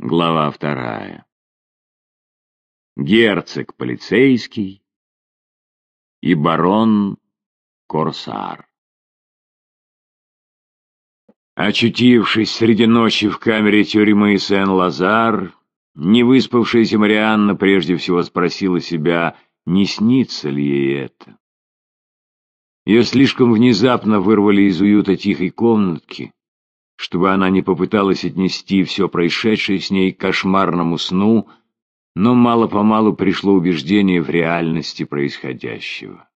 Глава вторая. Герцог полицейский и барон Корсар. Очутившись среди ночи в камере тюрьмы Сен-Лазар, невыспавшаяся Марианна прежде всего спросила себя, не снится ли ей это. Ее слишком внезапно вырвали из уюта тихой комнатки, чтобы она не попыталась отнести все происшедшее с ней к кошмарному сну, но мало-помалу пришло убеждение в реальности происходящего.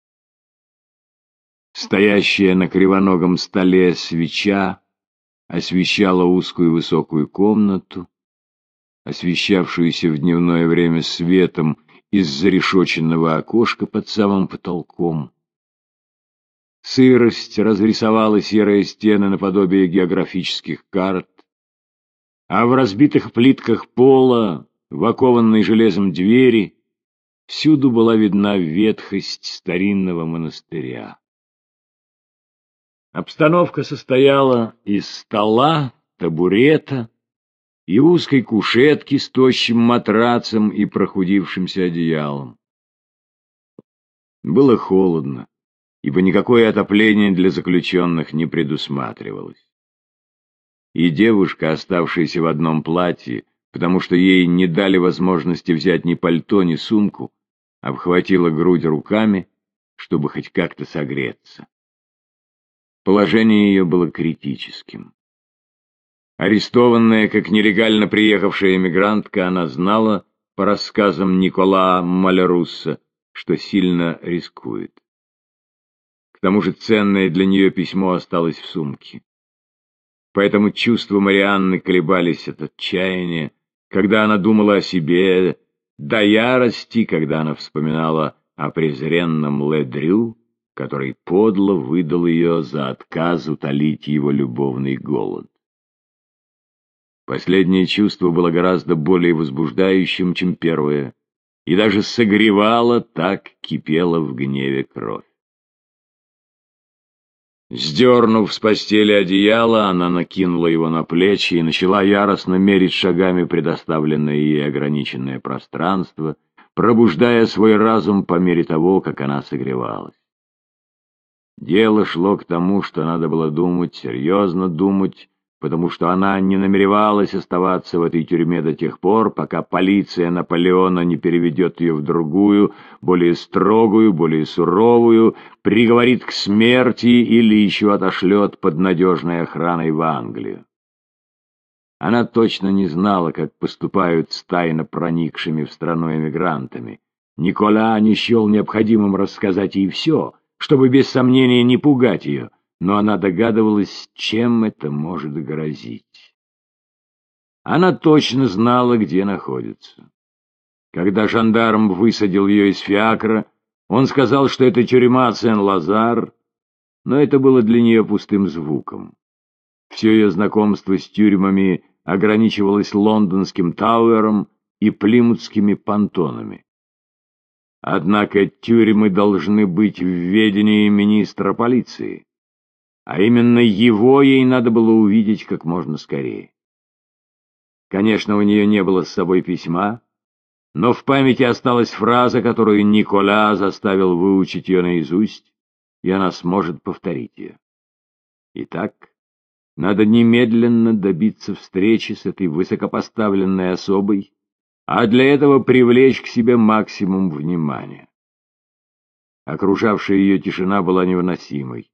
Стоящая на кривоногом столе свеча освещала узкую высокую комнату, освещавшуюся в дневное время светом из зарешоченного окошка под самым потолком. Сырость разрисовала серые стены наподобие географических карт, а в разбитых плитках пола, в окованной железом двери, всюду была видна ветхость старинного монастыря. Обстановка состояла из стола, табурета и узкой кушетки с тощим матрацем и прохудившимся одеялом. Было холодно ибо никакое отопление для заключенных не предусматривалось. И девушка, оставшаяся в одном платье, потому что ей не дали возможности взять ни пальто, ни сумку, обхватила грудь руками, чтобы хоть как-то согреться. Положение ее было критическим. Арестованная, как нелегально приехавшая эмигрантка, она знала, по рассказам Никола Малярусса, что сильно рискует. К тому же ценное для нее письмо осталось в сумке. Поэтому чувства Марианны колебались от отчаяния, когда она думала о себе, до ярости, когда она вспоминала о презренном Ледрю, который подло выдал ее за отказ утолить его любовный голод. Последнее чувство было гораздо более возбуждающим, чем первое, и даже согревало, так кипела в гневе кровь. Сдернув с постели одеяло, она накинула его на плечи и начала яростно мерить шагами предоставленное ей ограниченное пространство, пробуждая свой разум по мере того, как она согревалась. Дело шло к тому, что надо было думать, серьезно думать, потому что она не намеревалась оставаться в этой тюрьме до тех пор, пока полиция Наполеона не переведет ее в другую, более строгую, более суровую, приговорит к смерти или еще отошлет под надежной охраной в Англию. Она точно не знала, как поступают с тайно проникшими в страну эмигрантами. Никола не счел необходимым рассказать ей все, чтобы без сомнения не пугать ее — но она догадывалась, чем это может грозить. Она точно знала, где находится. Когда жандарм высадил ее из фиакра, он сказал, что это тюрьма Сен-Лазар, но это было для нее пустым звуком. Все ее знакомство с тюрьмами ограничивалось лондонским Тауэром и плимутскими понтонами. Однако тюрьмы должны быть в ведении министра полиции а именно его ей надо было увидеть как можно скорее. Конечно, у нее не было с собой письма, но в памяти осталась фраза, которую Никола заставил выучить ее наизусть, и она сможет повторить ее. Итак, надо немедленно добиться встречи с этой высокопоставленной особой, а для этого привлечь к себе максимум внимания. Окружавшая ее тишина была невыносимой.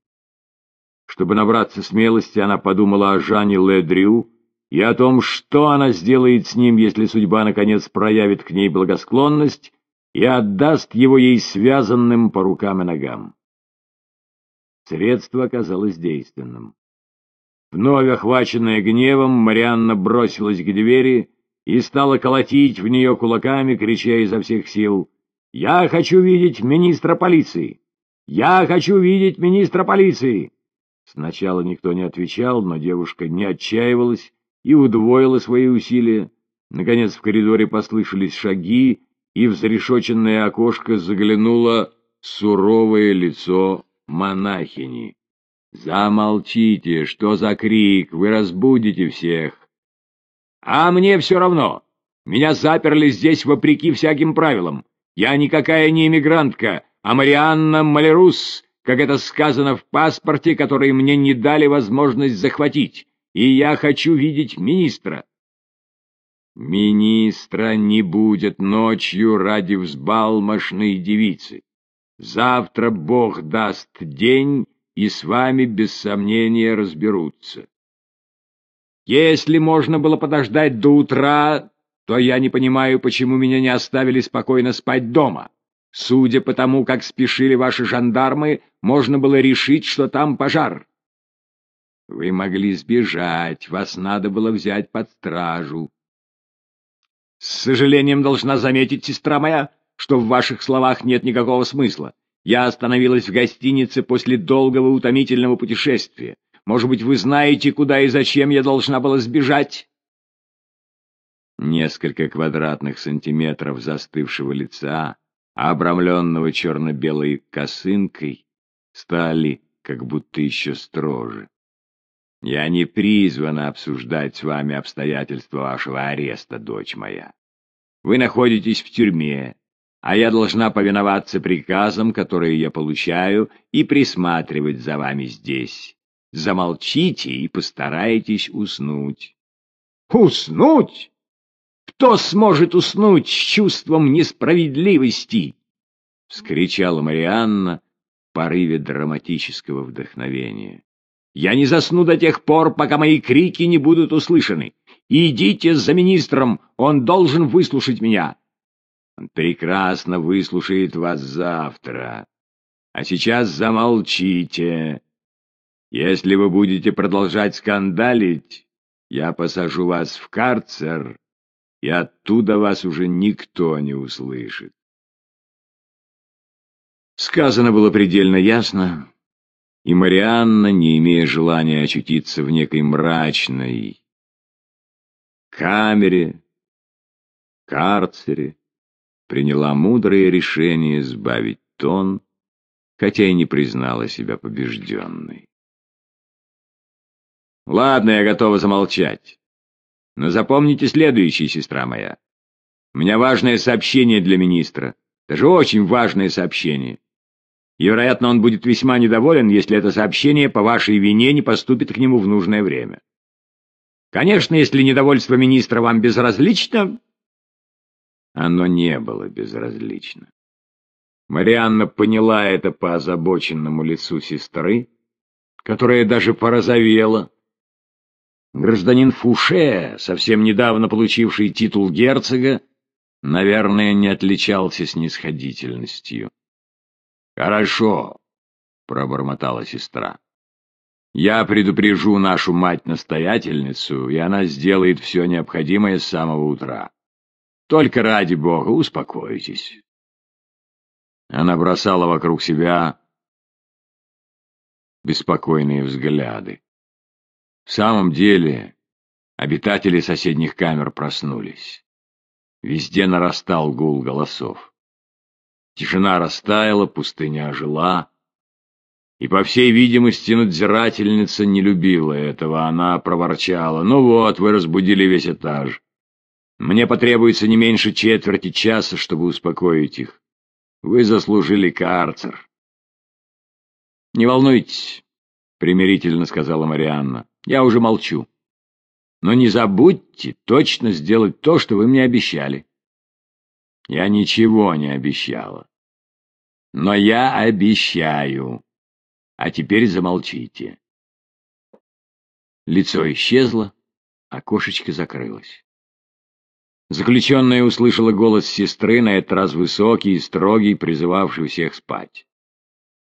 Чтобы набраться смелости, она подумала о Жане Ледрю и о том, что она сделает с ним, если судьба наконец проявит к ней благосклонность и отдаст его ей связанным по рукам и ногам. Средство оказалось действенным. Вновь охваченная гневом, Марианна бросилась к двери и стала колотить в нее кулаками, крича изо всех сил «Я хочу видеть министра полиции! Я хочу видеть министра полиции!» Сначала никто не отвечал, но девушка не отчаивалась и удвоила свои усилия. Наконец в коридоре послышались шаги, и в зарешоченное окошко заглянуло суровое лицо монахини. «Замолчите! Что за крик? Вы разбудите всех!» А мне все равно. Меня заперли здесь вопреки всяким правилам. Я никакая не эмигрантка, а Марианна Малерус, как это сказано в паспорте, который мне не дали возможность захватить. И я хочу видеть министра. Министра не будет ночью ради взбалмошной девицы. Завтра Бог даст день, и с вами без сомнения разберутся. Если можно было подождать до утра, то я не понимаю, почему меня не оставили спокойно спать дома. Судя по тому, как спешили ваши жандармы, можно было решить, что там пожар. Вы могли сбежать, вас надо было взять под стражу. С сожалением должна заметить, сестра моя, что в ваших словах нет никакого смысла. Я остановилась в гостинице после долгого утомительного путешествия. Может быть, вы знаете, куда и зачем я должна была сбежать?» Несколько квадратных сантиметров застывшего лица, обрамленного черно-белой косынкой, стали как будто еще строже. Я не призвана обсуждать с вами обстоятельства вашего ареста, дочь моя. Вы находитесь в тюрьме, а я должна повиноваться приказам, которые я получаю, и присматривать за вами здесь. Замолчите и постарайтесь уснуть. Уснуть? Кто сможет уснуть с чувством несправедливости? — вскричала Марианна в порыве драматического вдохновения. «Я не засну до тех пор, пока мои крики не будут услышаны. Идите за министром, он должен выслушать меня. Он прекрасно выслушает вас завтра. А сейчас замолчите. Если вы будете продолжать скандалить, я посажу вас в карцер, и оттуда вас уже никто не услышит. Сказано было предельно ясно, и Марианна, не имея желания очутиться в некой мрачной камере, карцере, приняла мудрое решение сбавить тон, хотя и не признала себя побежденной. «Ладно, я готова замолчать. Но запомните следующее, сестра моя. У меня важное сообщение для министра, даже очень важное сообщение. И, вероятно, он будет весьма недоволен, если это сообщение по вашей вине не поступит к нему в нужное время. Конечно, если недовольство министра вам безразлично, оно не было безразлично. Марианна поняла это по озабоченному лицу сестры, которая даже порозовела. Гражданин Фуше, совсем недавно получивший титул герцога, наверное, не отличался снисходительностью. «Хорошо», — пробормотала сестра. «Я предупрежу нашу мать-настоятельницу, и она сделает все необходимое с самого утра. Только ради бога успокойтесь. Она бросала вокруг себя беспокойные взгляды. В самом деле, обитатели соседних камер проснулись. Везде нарастал гул голосов. Тишина растаяла, пустыня ожила. И, по всей видимости, надзирательница не любила этого. Она проворчала. «Ну вот, вы разбудили весь этаж. Мне потребуется не меньше четверти часа, чтобы успокоить их. Вы заслужили карцер. Не волнуйтесь, примирительно сказала Марианна. Я уже молчу. Но не забудьте точно сделать то, что вы мне обещали. Я ничего не обещала. Но я обещаю. А теперь замолчите. Лицо исчезло, окошечко закрылось. Заключенная услышала голос сестры, на этот раз высокий и строгий, призывавший всех спать.